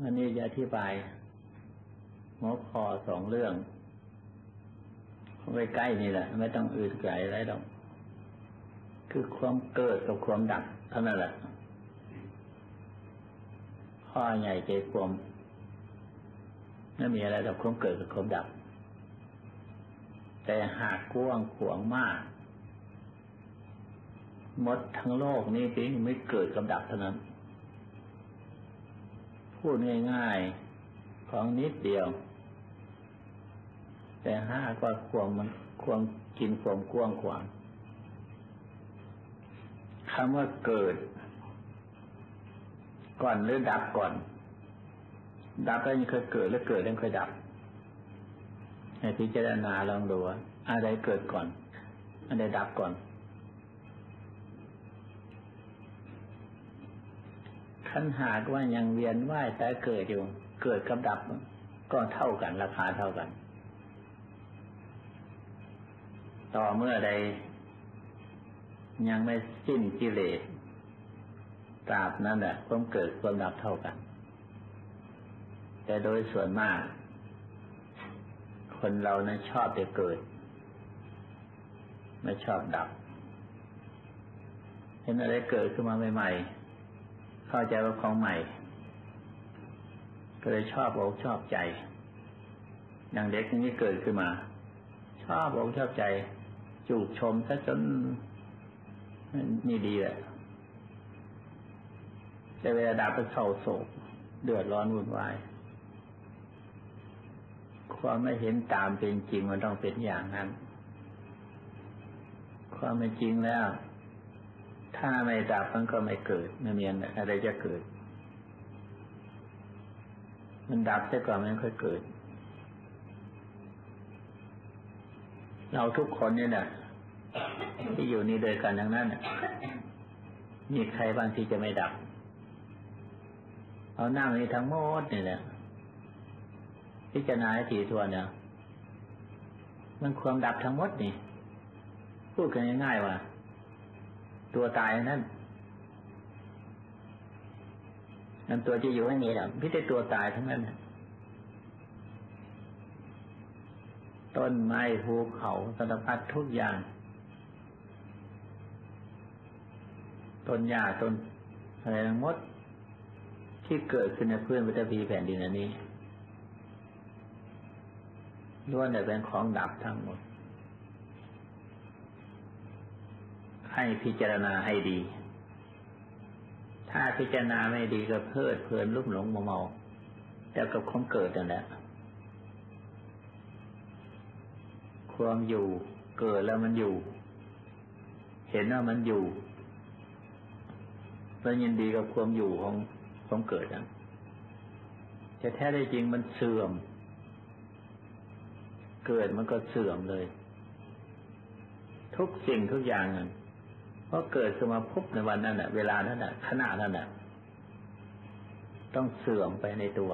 วันนี้จะอธิบายหัวคอสองเรื่องไว้ใกล้นี่แหละ ไม่ต้องอื่นไกลอะไรหรอกคือความเกิดกับความดับเท่านั้นแหละข้อใหญ่ใจความไม่มีอะไรกับความเกิดกับความดับ แต่หากกว้างขวางมากมดทั้งโลกนี้เพียงไม่เกิดกับดับเท่านั้น พูดง่ายๆ ของนิดเดียว แต่ห้าก็ความมันความกินความกว้างขวางคำว่าเกิด ก่อนหรือดับก่อน ดับแล้วยังเคยเกิด แล้วเกิดแล้วเคยดับให้พิจารณาลองดูว่าอะไรเกิดก่อนอะไรดับก่อน ขันหากว่ายังเวียนว่ายแต่เกิดอยู่ เกิดกับดับก็เท่ากันราคาเท่ากัน ต่อเมื่อใด ยังไม่สิ้นกิเลสตราบนั้นแหละความเกิดความดับเท่ากัน แต่โดยส่วนมาก คนเรานั้นชอบจะเกิด ไม่ชอบดับเห็นอะไรเกิดขึ้นมาใหม่ๆ เข้าใจว่าของใหม่ ก็เลยชอบอกชอบใจ อย่างเด็กอย่างนี้เกิดขึ้นมา ชอบอกชอบใจ จูบชมซะจนนี่ดีแหละแต่เวลาดับไปเศร้าโศก เดือดร้อนวุ่นวายความไม่เห็นตามเป็นจริงมันต้องเป็นอย่างนั้น ความเป็นจริงแล้ว ถ้าไม่ดับมันก็ไม่เกิดไม่มีอะไรจะเกิด มันดับแต่ก่อนมันค่อยเกิด เราทุกคนเนี่ยนะที่อยู่นี่โดยกันทั้งนั้นมีใครบางที่จะไม่ดับ เอานั่งนี่ทั้งหมดนี่แหละพิจารณาให้ถี่ทวนเนี่ยมันความดับทั้งหมดนี่ พูดกันง่ายๆว่า ตัวตายนั่นนั่นตัวจะอยู่ไม่มีหรอกพิจารตัวตายทั้งนั้นต้นไม้ภูเขาสารพัดทุกอย่าง ต้นหญ้าต้นอะไรทั้งหมด ที่เกิดขึ้นในพื้นวัฏพีแผ่นดินอันนี้ล้วนแต่เป็นของดับทั้งหมด ให้พิจารณาให้ดี ถ้าพิจารณาไม่ดีก็เพลิดเพลินลุ่มหลงมัวเมาแต่กับความเกิดนั่นแหละความอยู่เกิดแล้วมันอยู่ เห็นว่ามันอยู่แล้วยินดีกับความอยู่ของความเกิดนั้นแต่แท้ได้จริงมันเสื่อม เกิดมันก็เสื่อมเลย ทุกสิ่งทุกอย่างนั้น พราะเกิดขึ้นมาพบในวันนั้นแหะเวลานั้นแหะขณะนั้นแหะต้องเสื่อมไปในตัว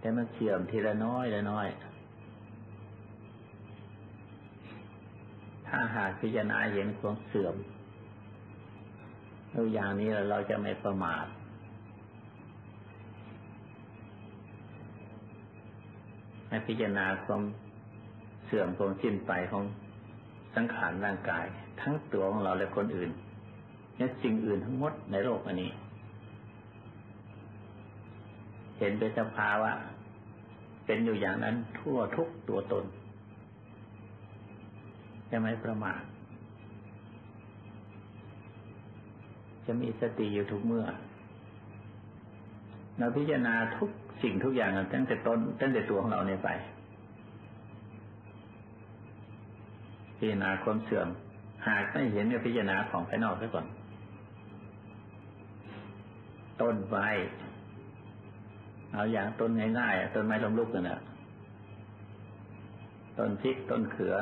แต่มันเสื่อมทีละน้อยละน้อย ถ้าหากพิจารณาเห็นความเสื่อมดูอย่างนี้เราจะไม่ประมาทให้พิจารณาความเสื่อมความสิ้นไปของสังขารร่างกาย ทั้งตัวของเราและคนอื่นและสิ่งอื่นทั้งหมดในโลกอันนี้ เห็นเป็นสภาวะเป็นอยู่อย่างนั้นทั่วทุกตัวตนจะไม่ประมาทจะมีสติอยู่ทุกเมื่อเราพิจารณาทุกสิ่งทุกอย่างตั้งแต่ต้นตั้งแต่ตัวของเราเนี่ยไปพิจารณาความเสื่อม หากไม่เห็นก็พิจารณาของภายนอกซะก่อน ต้นไม้เอาอย่างต้นง่ายๆต้นไม้ลมลุกกันนะต้นพริกต้นเขือ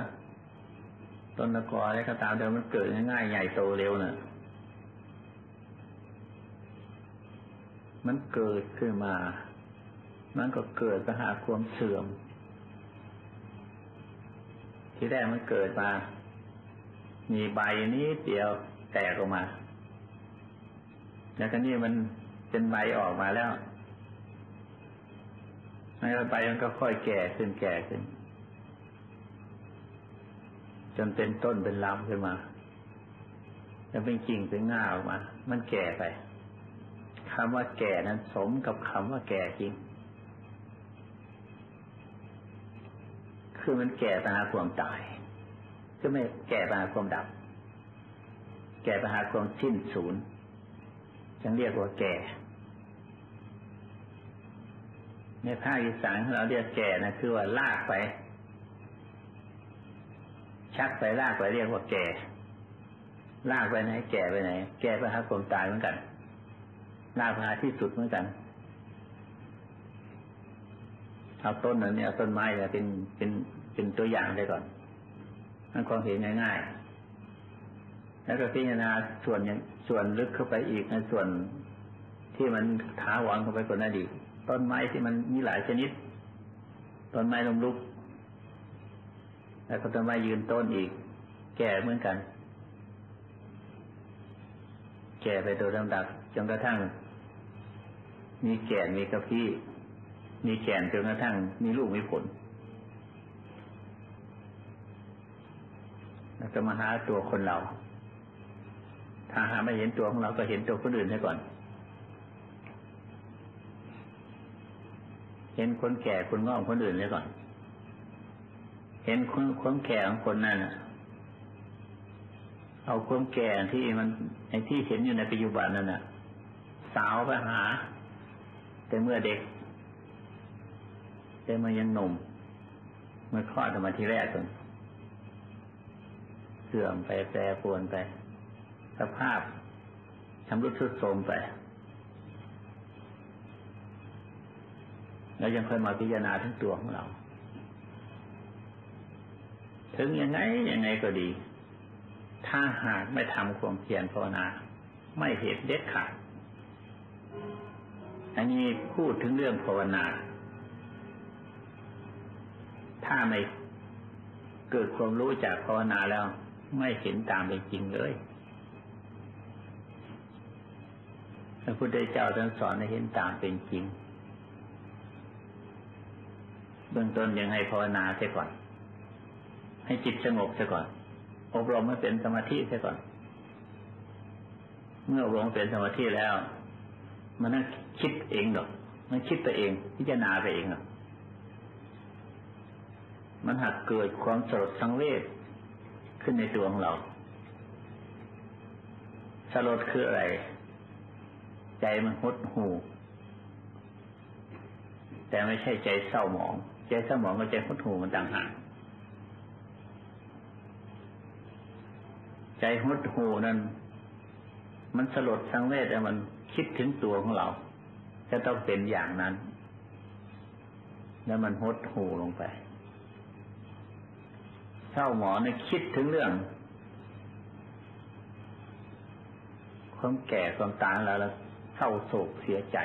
ต้นตะกออะไรก็ตามเดิมมันเกิดง่ายๆใหญ่โตเร็วเนะ่ะ มันเกิดขึ้นมา มันก็เกิดปัญหาความเสื่อม ที่แรกมันเกิดมา มีใบนี้เดียวแตกออกมา แล้วก็นี่มันเป็นใบออกมาแล้วแล้วใบมันก็ค่อยแก่ขึ้นแก่ขึ้น จนเป็นต้นเป็นลำขึ้นมา แล้วเป็นกิ่งเป็นง่าออกมา มันแก่ไปคำว่าแก่นั้นสมกับคำว่าแก่จริง คือมันแก่ไปหาความตาย ก็ไม่แก่ไปหาความดับ แก่ไปหาความสิ้นสูญจึงเรียกว่าแก่ ในภาคอีสานเราเรียกแก่นะคือว่าลากไป ชักไปลากไปเรียกว่าแก่ ลากไปไหน แก่ไปไหน แก่ไปหาความตายเหมือนกัน ลากไปหาที่สุดเหมือนกันเอาต้นนั้นเนี่ยต้นไม้เนี่ยเป็นเป็นเป็นตัวอย่างได้ก่อน มันความเห็นง่ายๆ แล้วก็พิจารณาส่วนส่วนลึกเข้าไปอีกในส่วนที่มันท้าวอนเข้าไปกว่านั้นอีกต้นไม้ที่มันมีหลายชนิด ต้นไม้ลมลุก แล้วก็ต้นไม้ยืนต้นอีก แก่เหมือนกัน แก่ไปโดยลำดับจนกระทั่ง มีแก่นมีกระพี้มีแก่นจนกระทั่ง มีลูกมีผล แล้วก็มาหาตัวคนเรา ถ้าหาไม่เห็นตัวของเราก็เห็นตัวคนอื่นให้ก่อน เห็นคนแก่คนงอกคนอื่นเลยก่อน เห็นคนคนแก่ของคนนั้นเอาความแก่ที่มันไอ้ที่เห็นอยู่ในปัจจุบันนั่นน่ะ สาวไปหา แต่เมื่อเด็ก แต่เมื่อยังหนุ่มเมื่อคลอดออกมาทีแรกก่อน เสื่อมไปแปรปรวนไป สภาพชำรุดทรุดโทรมไป แล้วยังค่อยมาพิจารณาทั้งตัวของเรา ถึงยังไงยังไงก็ดี ถ้าหากไม่ทำความเพียรภาวนา ไม่เหตุเด็ดขาด อันนี้พูดถึงเรื่องภาวนา ถ้าไม่เกิดความรู้จากภาวนาแล้ว ไม่เห็นตามเป็นจริงเลยพระพุทธเจ้าท่านสอนให้เห็นตามเป็นจริง เบื้องต้นยังให้ภาวนาเสียก่อน ให้จิตสงบเสียก่อน อบรมให้เป็นสมาธิเสียก่อน เมื่ออบรมเป็นสมาธิแล้ว มันนั่งคิดเองหรอก มันคิดไปเอง พิจารณาไปเองหรอกมันหักเกิดความสลดสังเวช ขึ้นในตัวของเรา สลดคืออะไร ใจมันหดหูแต่ไม่ใช่ใจเศร้าหมอง ใจเศร้าหมองกับใจหดหูมันต่างหากใจหดหูนั้น มันสลดสังเวชแต่มันคิดถึงตัวของเรา จะต้องเป็นอย่างนั้น แล้วมันหดหูลงไป เศร้าหมองเนี่ยคิดถึงเรื่อง ความแก่ความตายแล้วแล้วเศร้าโศกเสียใจ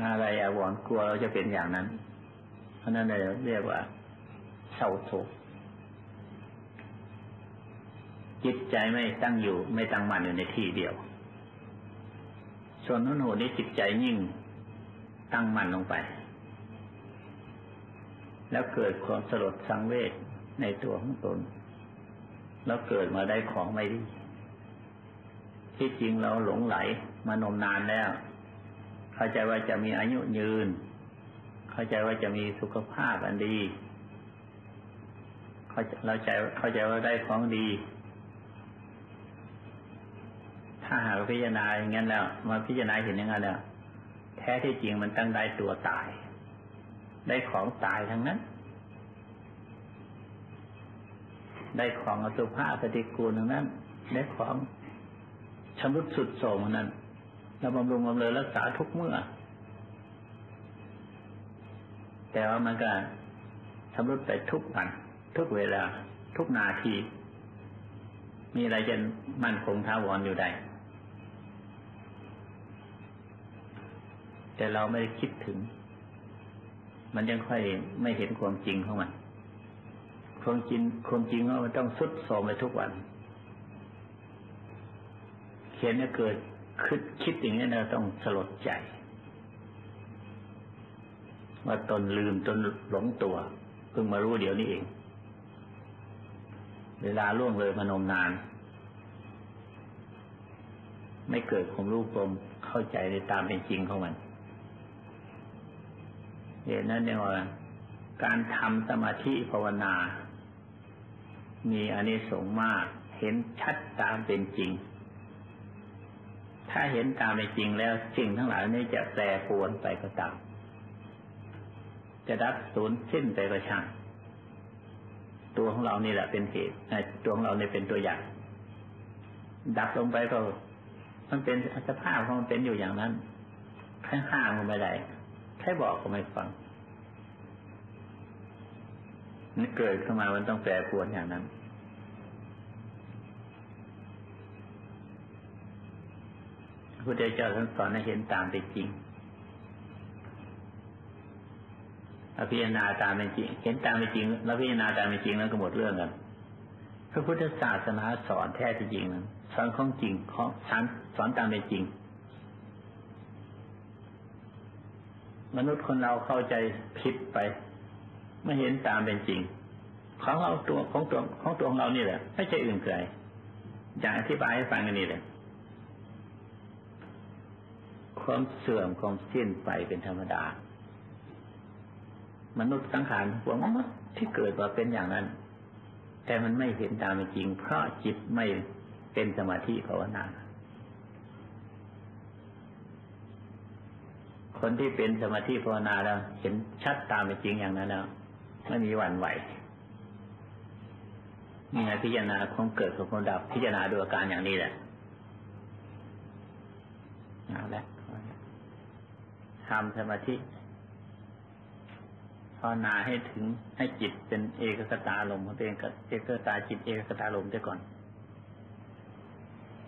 อะไรอาวรกลัวเราจะเป็นอย่างนั้น เพราะนั้นเลยเรียกว่าเศร้าโศกจิตใจไม่ตั้งอยู่ ไม่ตั้งมั่นอยู่ในที่เดียว ส่วนนุ่นหูนี้จิตใจยิ่งตั้งมั่นลงไป แล้วเกิดความสลดสังเวช ในตัวของตน แล้วเกิดมาได้ของไม่ดี ที่จริงเราหลงไหลมานมนานแล้ว เข้าใจว่าจะมีอายุยืน เข้าใจว่าจะมีสุขภาพอันดีเราใจเข้าใจว่าได้ของดี ถ้าหากพิจารณาอย่างนั้นแล้วมาพิจารณาเห็นอย่างนั้นแล้วแท้ที่จริงมันตั้งได้ตัวตาย ได้ของตายทั้งนั้น ได้ของอสุภะปฏิกูลทั้งนั้นได้ของชำรุดสุดโทรมทั้งนั้นเราบำรุงบำเรอรักษาทุกเมื่อ แต่ว่ามันก็ชำรุดไปทุกวันทุกเวลา ทุกนาที มีอะไรจะมั่นคงท้าวรอยู่ได้แต่เราไม่ได้คิดถึง มันยังค่อยไม่เห็นความจริงของมัน ความจริงความจริงว่ามันต้องสุดโทมไปทุกวัน เขียนเนี่ยเกิดคิดคิดอย่างนี้เราต้องสลดใจ ว่าตนลืมตนหลงตัว เพิ่งมารู้เดี๋ยวนี้เอง เวลาล่วงเลยมานมนาน ไม่เกิดความรู้ความเข้าใจในตามเป็นจริงของมันเหตุนั้นเนี่ยว่าการทำสมาธิภาวนา มีอานิสงส์มาก เห็นชัดตามเป็นจริง ถ้าเห็นตามเป็นจริงแล้วสิ่งทั้งหลายนี้จะแปรปรวนไปก็ตาม จะดับสูญสิ้นไปก็ช่างตัวของเรานี่แหละเป็นเหตุตัวของเราเนี่ยเป็นตัวอย่าง ดับลงไปก็ มันเป็นสภาพของมันเป็นอยู่อย่างนั้นแค่ห้ามมันไม่ได้แค่บอกก็ไม่ฟัง มันเกิดขึ้นมามันต้องแปรปรวนอย่างนั้น พระพุทธเจ้าท่านสอนให้เห็นตามเป็นจริงอภิญนาตามเป็นจริง เห็นตามเป็นจริงแล้วพิจารณาตามเป็นจริงแล้วก็หมดเรื่องกัน พระพุทธศาสนาสอนแท้จริงนั้นสอนของจริงของสอนสอนตามเป็นจริง มนุษย์คนเราเข้าใจผิดไป ไม่เห็นตามเป็นจริง ของเราตัวของตัวของตัวของเรานี่แหละไม่ใช่อื่นไกลอย่างอธิบายให้ฟังกันนี่แหละความเสื่อมความสิ้นไปเป็นธรรมดา มนุษย์สังขารพวกนั้นที่เกิดมาเป็นอย่างนั้น แต่มันไม่เห็นตามเป็นจริง เพราะจิตไม่เป็นสมาธิภาวนาคนที่เป็นสมาธิภาวนาแล้ว เห็นชัดตามเป็นจริงอย่างนั้นแล้ว ไม่มีวันไหวมีงานพิจารณาความเกิดของความดับพิจารณาดูอาการอย่างนี้แหละเอาละทำสมาธิภาวนาให้ถึงให้จิตเป็นเอกสตาลมเป็นเอกสตาจิตเอกสตาลมได้ก่อน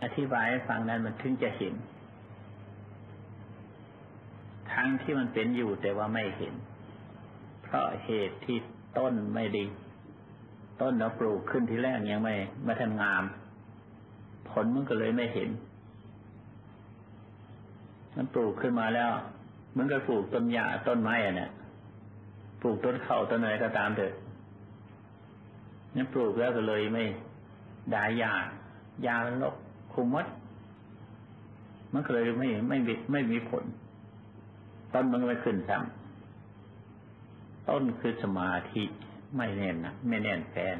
อธิบายให้ฟังนั้นมันถึงจะเห็น ทั้งที่มันเป็นอยู่แต่ว่าไม่เห็น ราะเหตุที่ต้นไม่ดี ต้นเราปลูกขึ้นที่แรกยังไม่ไม่ทันงาม ผลมันก็เลยไม่เห็น มันปลูกขึ้นมาแล้ว มันก็ปลูกต้นหญ้าต้นไม้อะเนี่ยปลูกต้นข้าวต้นอะไรก็ตามเถอะนั่นปลูกแล้วก็เลยไม่ได้ยายาลกคุมมัดมันก็เลยไม่ไม่ไม่มีผล ต้นมันก็ไม่ขึ้นซ้ำ ต้นคือสมาธิไม่แน่นนะไม่แน่นแฟน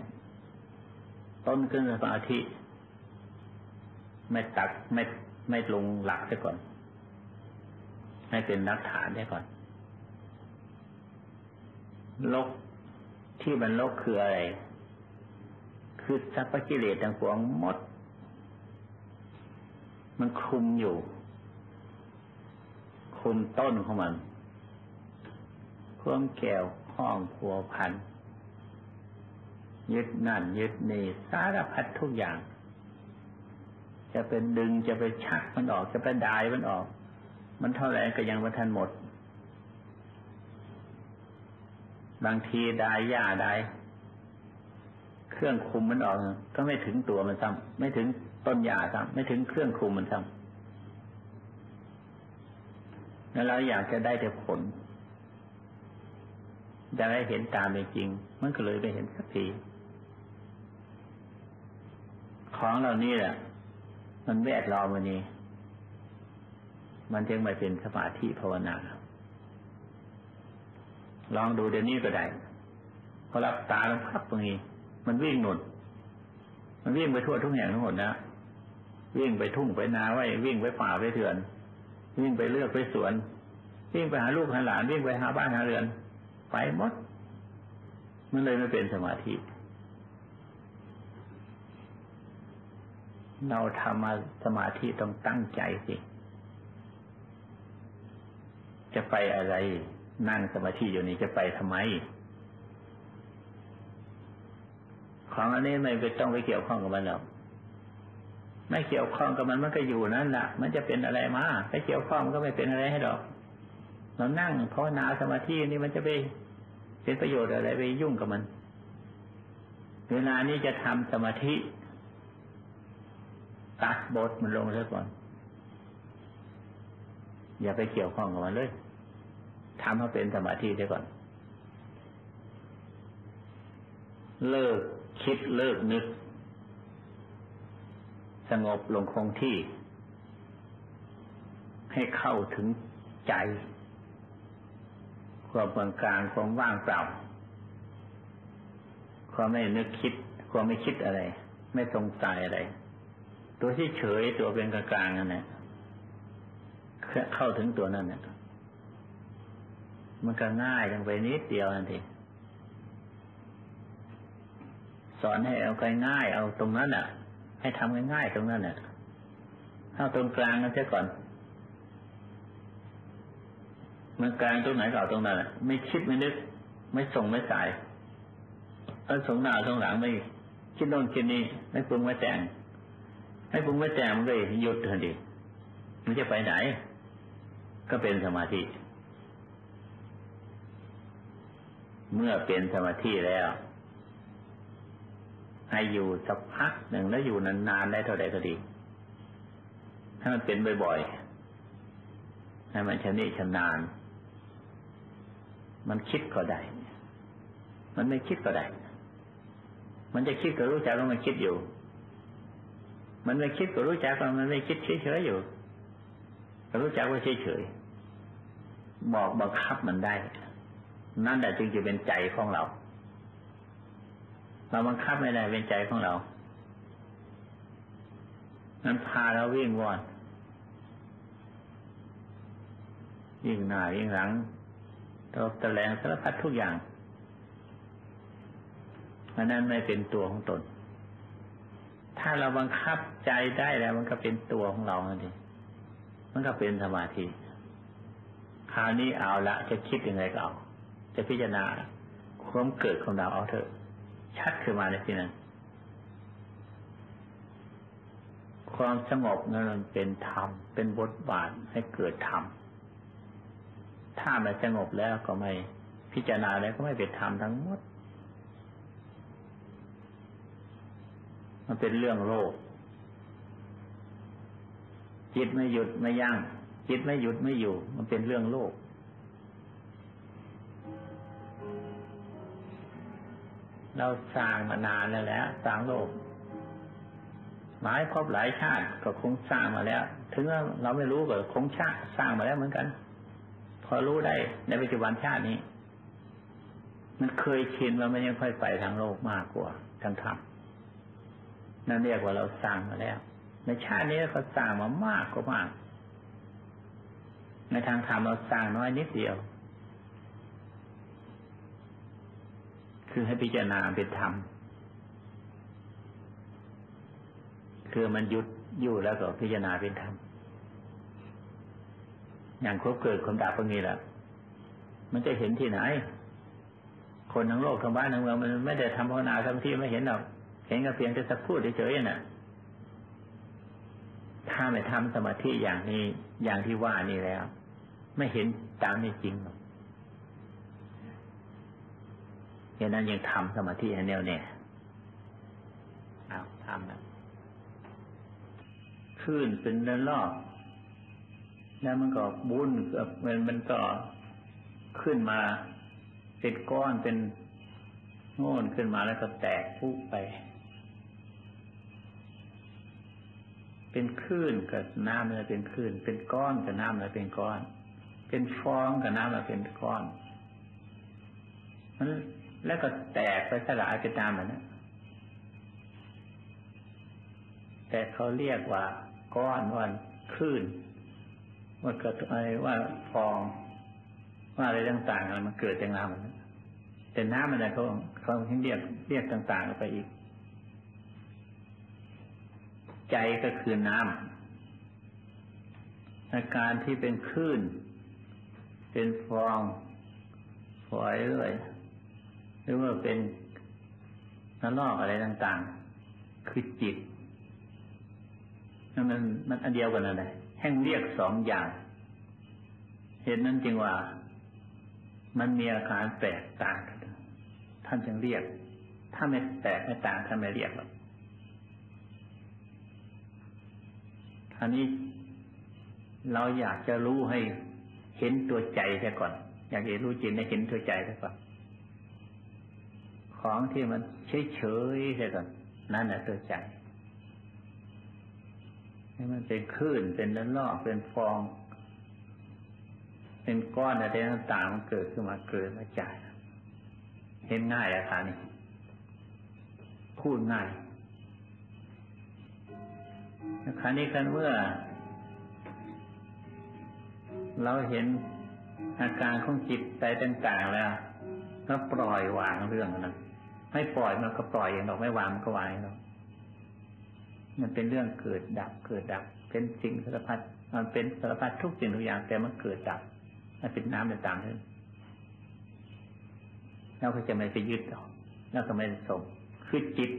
ต้นคือสมาธิ ไม่ตักไม่ไม่ลงหลักซะก่อน ให้เป็นนักฐานได้ก่อนลกที่มันลกคืออะไร คือสัพพกิเลสทั้งปวงหมด มันคุมอยู่ คุมต้นของมัน ความแก้วข้องพัวพัน ยึดนั่นยึดนี่สารพัดทุกอย่าง จะเป็นดึงจะไปชักมันออก จะไปดายมันออก มันเท่าไหร่ก็ยังไม่ทันหมด บางทีดายหญ้าดายเครื่องคุมมันออก ก็ไม่ถึงตัวมันซ้ำไม่ถึงต้นหญ้าซ้ำไม่ถึงเครื่องคุมมันซ้ำแล้วเราอยากจะได้แต่ผล จะได้เห็นตามเป็นจริง มันก็เลยไม่เห็นสักทีของเหล่านี้แหละมันแวดล้อมวันนี้ มันจึงไม่เป็นสมาธิภาวนา ลองดูเดี๋ยวนี้ก็ได้พอรับตาล้วพับตรงนี้ มันวิ่งหนุนมันวิ่งไปทั่วทุกแห่งทั้งหมดนะวิ่งไปทุ่งไปนาไว้ วิ่งไปป่าไปเถื่อน วิ่งไปเลือกไปสวน วิ่งไปหาลูกหาหลานวิ่งไปหาบ้านหาเรือน ไปหมด มันเลยไม่เป็นสมาธิ เราทำมาสมาธิต้องตั้งใจสิ จะไปอะไร นั่งสมาธิอยู่นี่จะไปทำไม ของอันนี้ไม่ไปต้องไปเกี่ยวข้องกับมันหรอกไม่เกี่ยวข้องกับมันมันก็อยู่นั่นแหละมันจะเป็นอะไรมาไปเกี่ยวข้องก็ไม่เป็นอะไรให้หรอก เรานั่งภาวนาสมาธินี่มันจะไป เป็นประโยชน์อะไรไปยุ่งกับมัน เวลานี้จะทำสมาธิตัดบทมันลงซะก่อน อย่าไปเกี่ยวข้องกับมันเลยทำให้เป็นสมาธิเสียก่อน เลิกคิดเลิกนึก สงบลงคงที่ ให้เข้าถึงใจ ความเบืองกลางความว่างเปล่า ความไม่นึกคิด ความไม่คิดอะไร ไม่สงสัยอะไร ตัวที่เฉยตัวเป็นกลางๆนั่นแหละเข้าถึงตัวนั้นเนี่ยมันก็ง่ายลงไปนิดเดียวนั่นเองสอนให้เอาง่ายเอาตรงนั้นอะ ให้ทำง่ายๆตรงนั้นน่ะเอาตรงกลางนั่นเสียก่อน มันกลางตรงไหนก็เอาตรงนั้นไม่คิดไม่นึก ไม่ส่งไม่สายเออส่งหน้าส่งหลังไม่คิดโน่นคิดนี้ไม่ปรุงไม่แต่งให้ปรุงไม่แต่งมันก็หยุดทันทีมันจะไปไหน ก็เป็นสมาธิ เมื่อเป็นสมาธิแล้ว ให้อยู่สักพักหนึ่งแล้วอยู่นานๆได้เท่าใดก็ดีให้มันเป็นบ่อยๆให้มันชำนิชำนาญ มันคิดก็ได้ มันไม่คิดก็ได้ มันจะคิดก็รู้จักว่ามันคิดอยู่ มันไม่คิดก็รู้จักว่ามันไม่คิดเฉยๆอยู่รู้จักว่าเฉยๆบอกบังคับมันได้ นั่นแหละจึงจะเป็นใจของเรา เราบังคับไม่ได้เป็นใจของเรา นั้นพาเราวิ่งวอนยิ่งหน้ายิ่งหลัง ตบตะแลงสารพัดทุกอย่างอันนั้นไม่เป็นตัวของตน ถ้าเราบังคับใจได้แล้ว มันก็เป็นตัวของเรานั่นเองมันก็เป็นสมาธิ คราวนี้เอาละ จะคิดยังไงก็เอา จะพิจารณาความเกิดของเราเอาเถอะ ชัดขึ้นมาในที่นั้น ความสงบนั้นเป็นธรรม เป็นบทบาทให้เกิดธรรม ถ้าไม่สงบแล้วก็ไม่พิจารณาแล้วก็ไม่เป็นธรรมทั้งหมด มันเป็นเรื่องโลก จิตไม่หยุดไม่ยัง้งจิตไม่หยุดไม่อยู่ มันเป็นเรื่องโลก เราสร้างมานานแล้วแหละสร้างโลกหลายครบหลายชาติก็คงสร้างมาแล้ว ถึงเราไม่รู้ก็คงชาติสร้างมาแล้วเหมือนกัน พอรู้ได้ในปัจจุบันชาตินี้ มันเคยชินว่ามันยังค่อยไปทางโลกมากกว่าทางธรรมนั่นเรียกว่าเราสร้างมาแล้ว ในชาตินี้เขาสร้างมามากกว่ามาก ในทางธรรมเราสร้างน้อยนิดเดียว คือให้พิจารณาเป็นธรรมคือมันยุดอยู่แล้วก็พิจารณาเป็นธรรม อย่างครบเกิดคนดับพวกนี้แหละมันจะเห็นที่ไหน คนทั้งโลกทั้งบ้านทั้งเมืองมันไม่ได้ทำภาวนาทำที่ไม่เห็นหรอกเห็นก็เพียงแต่สักพูดเฉยๆน่ะ ถ้าไม่ทำสมาธิอย่างนี้อย่างที่ว่านี่แล้ว ไม่เห็นตามนี้จริงหรอกฉะนั้นยังทำสมาธิให้แน่วแน่เอาทำนะขึ้นเป็นเดินรอบ แล้วมันก็บุญเหมันมันก็ขึ้นมาเป็นก้อนเป็นโง่นขึ้นมาแล้วก็แตกพุไป เป็นคลื่นกับน้ำเลยเป็นคลื่น เป็นก้อนกับน้ำเลยเป็นก้อน เป็นฟองกับน้ำเลยเป็นก้อนมันแล้วก็แตกไปสลายไปตามมันนะแต่เขาเรียกว่าก้อนวันคลื่น ว่าเกิดอะไรว่าฟองว่าอะไรต่างๆอะไรมันเกิดจากน้ำมันแต่น้ำมันอะไรเขาเขาเรียกเรียกต่าง ๆ ไปอีก ใจก็คือน้ำอาการที่เป็นคลื่น เป็นฟองฝอยเรื่อยหรือว่าเป็นนลอกอะไรต่าง ๆ คือจิตนั่นมันมันอันเดียวกันนั่นแหละ แห่งเรียกสองอย่าง เหตุนั้นจึงว่า มันมีอาการแตกต่างกันท่านจึงเรียก ถ้าไม่แตกไม่ต่างท่านไม่เรียกหรอกอันนี้เราอยากจะรู้ให้เห็นตัวใจแค่ก่อน อยากจะรู้จริงให้เห็นตัวใจแค่ก่อน ของที่มันเฉยๆแค่ก่อนนั่นแหละตัวใจ ให้มันเป็นคลื่นเป็นละลอกเป็นฟอง เป็นก้อนอะไรต่างๆมันเกิดขึ้นมาเกิดมาจากเห็นง่ายแล้วค่ะนี่พูดง่ายคราวนี้กันเมื่อ เราเห็นอาการของจิตใจต่างๆแล้ว ก็ปล่อยวางเรื่องนั้นไม่ปล่อยมันก็ปล่อยอย่างเราไม่วางมันก็วางเรา มันเป็นเรื่องเกิดดับ เกิดดับ เป็นสิ่งสารพัดมันเป็นสารพัดทุกสิ่งทุกอย่าง แต่มันเกิดดับ มันเป็นน้ำเป็นตามนั้นเราก็จะไม่ไปยึดเอาแล้วก็ไม่ส่งคือจิต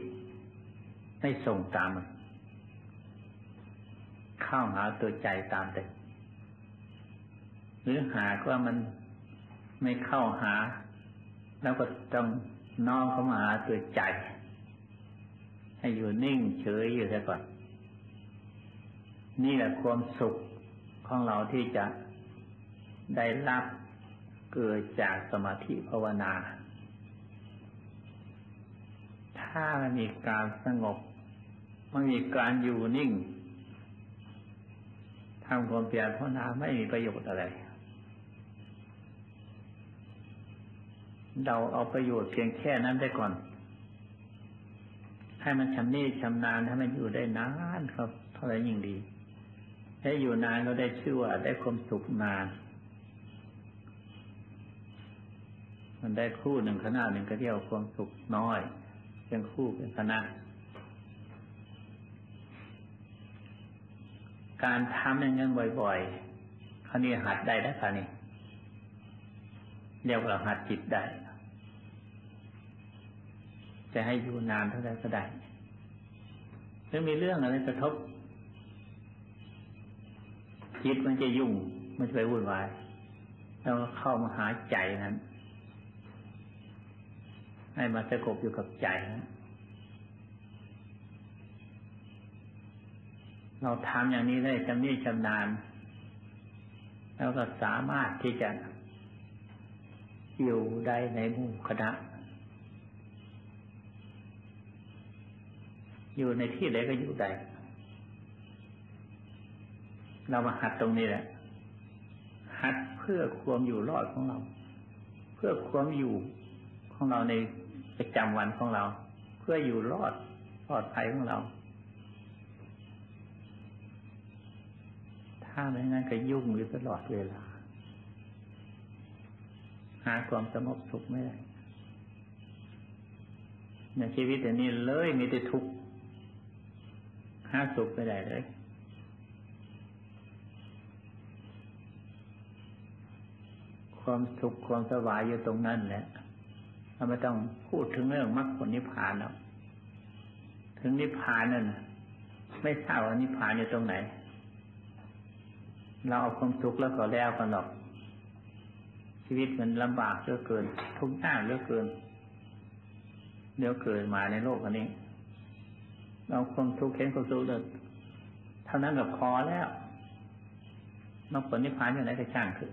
ไม่ส่งตามมันเข้าหาตัวใจตามเด็กหรือหากว่ามันไม่เข้าหา แล้วก็ต้องน้อมเข้ามาหาตัวใจ ให้อยู่นิ่งเฉยอยู่ซะก่อน นี่แหละความสุขของเราที่จะได้รับเกิดจากสมาธิภาวนา ถ้ามันมีการสงบมันมีการอยู่นิ่งทำความเพียรภาวนาไม่มีประโยชน์อะไร เราเอาประโยชน์เพียงแค่นั้นได้ก่อน ให้มันชำนิชำนาญให้มันอยู่ได้นานครับเท่าไรยิ่งดีถ้าอยู่นานก็ได้ชื่อว่าได้ความสุขนาน มันได้คู่หนึ่งขนาดหนึ่งก็เรียกความสุขน้อยเป็นคู่เป็นคณะ การทำอย่างนั้นบ่อยๆคราวนี้หัดได้แล้วคราวนี้เรียกว่าหัดจิตได้ จะให้อยู่นานเท่าไรก็ได้ถ้ามีเรื่องอะไรกระทบจิตมันจะยุ่งมันจะไปวุ่นวายแล้วก็เข้ามาหาใจนั้น ให้มาสงบอยู่กับใจนั้นเราทำอย่างนี้ได้จำนี้ชำนาญแล้วก็สามารถที่จะอยู่ได้ในหมู่คณะ อยู่ในที่ใดก็อยู่ได้ เรามาหัดตรงนี้แหละ หัดเพื่อความอยู่รอดของเรา เพื่อความอยู่ของเราในประจำวันของเรา เพื่ออยู่รอดปลอดภัยของเรา ถ้าไม่งั้นก็ยุ่งอยู่ตลอดเวลา หาความสงบสุขไม่ได้ในชีวิตอันนี้เลยมีแต่ทุกข์ หาสุขไม่ได้เลยความสุขความสบายอยู่ตรงนั้นแหละเราไม่ต้องพูดถึงเรื่องมรรคผลนิพพานแล้วถึงนิพพานนั่นไม่ทราบว่านิพพานอยู่ตรงไหน เราเอาความทุกข์แล้วก็แล้วกันหรอก ชีวิตมันลำบากเหลือเกิน ทุกข์ยากเหลือเกินเดี๋ยวเกิดมาในโลกอันนี้ เราความทุกข์เข็นความทุกข์เลยเท่านั้นกับพอแล้วนอกผลนิพพานอยู่ไหนก็ช่างคือ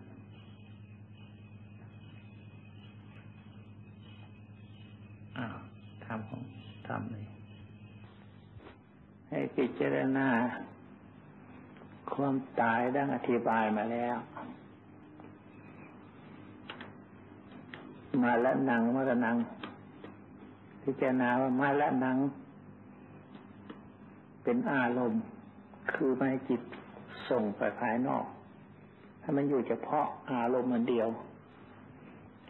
อ้าวทำของทำเลยให้พิจารณา ความตายดังอธิบายมาแล้วมาละนังมาละนังพิจารณาว่ามาละนัง เป็นอารมณ์ คือไม่จิตส่งไปภายนอกถ้มันอยู่เฉพาะอารมณ์มันเดียว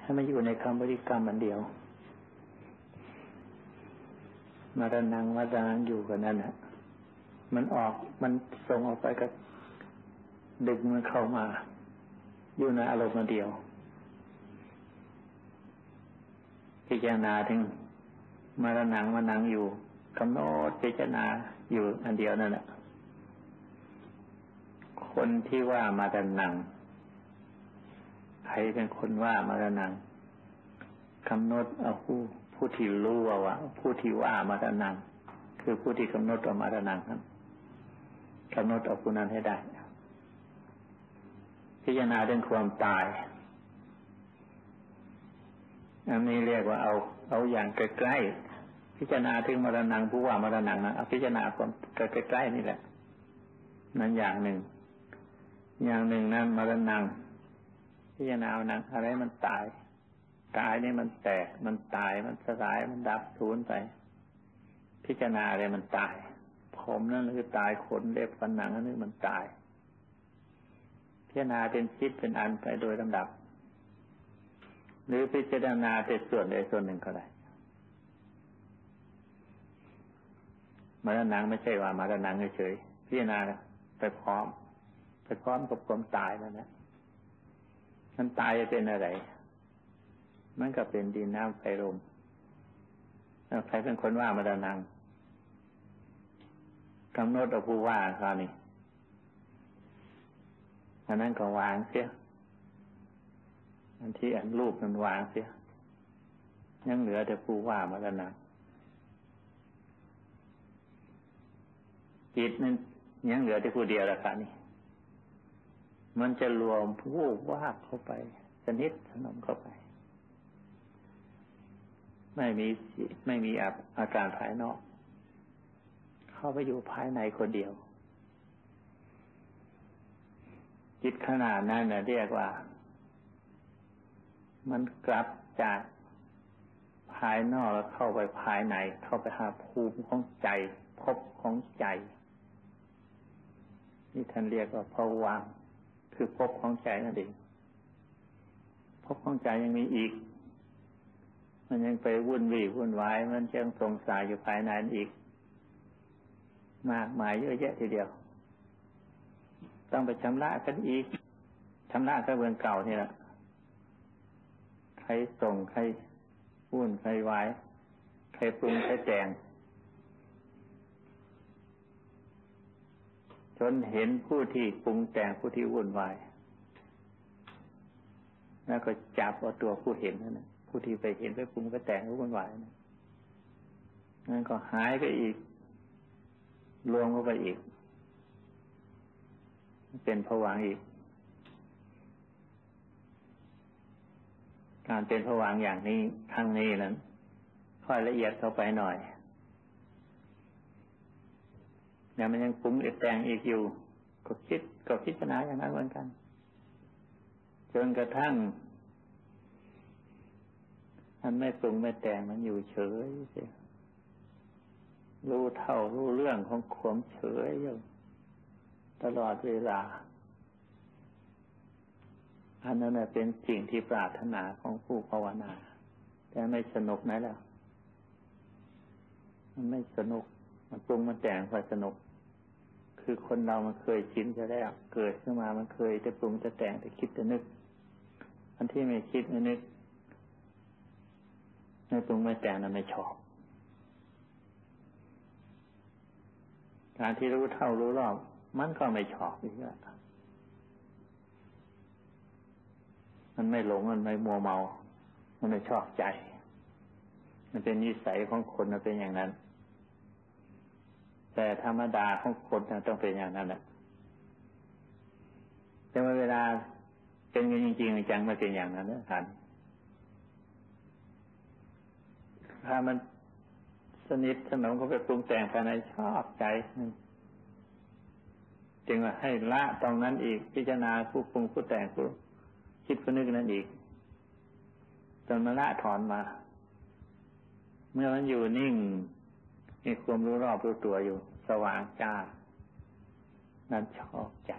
ถ้มันอยู่ในคำบริกรรมมันเดียว มาละนังมาละนังอยู่กันนั่นแหะมันออกมันส่งออกไปกับดึงมันเข้ามา อยู่ในอารมณ์เดียวพิจารณาถึงมาละนังมานังอยู่กำหนดพิจารณา อยู่อันเดียวนั่นแหละคนที่ว่ามาละนัง ใครเป็นคนว่ามาละนังกำหนดเอาผู้ผู้ที่รู้ว่าว่าผู้ที่ว่ามาละนัง คือผู้ที่กำหนดเอามาละนังนั้นกำหนดเอาผู้นั้นให้ได้ พิจารณาเรื่องความตายอันนี้เรียกว่าเอา เอาอย่างใกล้ๆ พิจารณาถึงมรณะผู้ว่ามรณะนะเอาพิจารณาความใกล้ๆนี่แหละ นั่นอย่างหนึ่ง อย่างหนึ่งนั้นมรณะพิจารณาอานังอะไรมันตายกายนี่มันแตกมันตายมันสลายมันดับสูญไป พิจารณาอะไรมันตาย ผมนั่นคือตายขนเล็บฟันหนังนั่นมันตาย พิจารณาเป็นชิดเป็นอันไปโดยลำดับ หรือพิจารณาแต่ส่วนใดส่วนหนึ่งก็ได้ มาดนังไม่ใช่ว่ามาดนังเฉยๆพิจารณาไปพร้อม ไปพร้อมกับความตายแล้วนะมันตายจะเป็นอะไร มันก็เป็นดินน้ำไฟลมใครเป็นคนว่ามาดานังกำหนดเอาผู้ว่าคราวนี้อันนั้นก็วางเสียอันที่อันรูปมันวางเสียยังเหลือแต่ผู้ว่ามาดานัง จิตนั้นยังเหลือแต่ผู้เดียวละค่ะนี่มันจะรวมผู้ว่าเข้าไปสนิทสนมเข้าไป ไม่มีไม่มีอาการภายนอก เข้าไปอยู่ภายในคนเดียว จิตขนาดนั้นนะเรียกว่า มันกลับจากภายนอกแล้วเข้าไปภายใน เข้าไปหาภูมิของใจ พบของใจ นี่ท่านเรียกว่าภวังคือพบของใจนั่นเองพบของใจยังมีอีก มันยังไปวุ่นวี่วุ่นวาย มันยังสงสัยอยู่ภายในอีก มากมายเยอะแยะทีเดียว ต้องไปชำระกันอีกชำระกระเบื้องเก่านี่แหละใครส่งใครวุ่นใครวายใครปรุงใครแจง จ นเห็นผู้ที่ปรุงแต่งผู้ที่วุ่นวาย แล้วก็จับเอาตัวผู้เห็นนั่นผู้ที่ไปเห็นไปปรุงไปแต่งก็วุ่นวายนะนั่นก็หายไปอีก รวมเข้าไปอีก เป็นผวังอีก การเป็นผวังอย่างนี้ครั้งนี้นั้นค่อยละเอียดเข้าไปหน่อย เนี่ยมันยังปรุงแต่งอีกอยู่ก็คิดก็พิจารณาอย่างนั้นเหมือนกัน จนกระทั่ง มันไม่ปรุงไม่แต่งมันอยู่เฉยเสียรู้เท่ารู้เรื่องของขวมเฉยอยู่ตลอดเวลา อันนั้นเป็นสิ่งที่ปรารถนาของผู้ภาวนา แต่ไม่สนุกนะแล้วมันไม่สนุก มันปรุงมันแต่งพอสนุก คือคนเรามันเคยชินจะแล้วเกิดขึ้นมามันเคยจะปรุงจะแต่งจะคิดจะนึก อันที่ไม่คิดไม่นึกไม่ปรุงไม่แต่งนั้นไม่ชอบ การที่รู้เท่ารู้รอบ มันก็ไม่ชอบอีกแล้วมันไม่หลงมันไม่มัวเมา มันไม่ชอบใจ มันเป็นนิสัยของคนมันเป็นอย่างนั้น แต่ธรรมดาของคนต้องเป็นอย่างนั้นแหละแต่เวลาเป็นจริงๆจังมันเป็นอย่างนั้นนะท่านถ้ามันสนิทสนมก็ไปปรุงแต่งภายในชอบใจจึงว่าให้ละตรงนั้นอีก พิจารณาผู้ปรุงผู้แต่งผู้คิดผู้นึกนั้นอีกจนมาละถอนมา เมื่อมันอยู่นิ่ง มีความรู้รอบรู้ตัวอยู่ สว่างจ้า นั้นชอบใจ